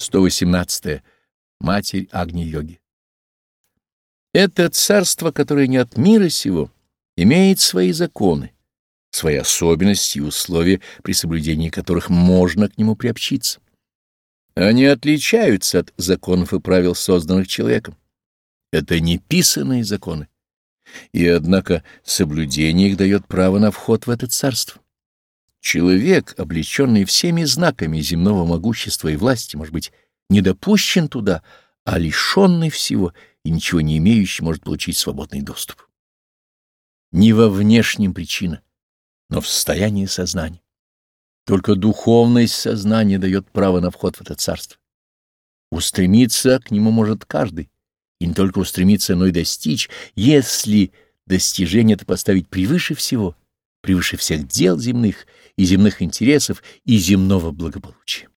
118. -е. Матерь Агни-йоги. Это царство, которое не от мира сего, имеет свои законы, свои особенности и условия, при соблюдении которых можно к нему приобщиться. Они отличаются от законов и правил, созданных человеком. Это неписанные законы. И однако соблюдение их дает право на вход в это царство. Человек, облеченный всеми знаками земного могущества и власти, может быть, не допущен туда, а лишенный всего и ничего не имеющий может получить свободный доступ. Не во внешнем причина, но в состоянии сознания. Только духовность сознания дает право на вход в это царство. Устремиться к нему может каждый, и не только устремиться, но и достичь, если достижение это поставить превыше всего, превыше всех дел земных и земных интересов и земного благополучия.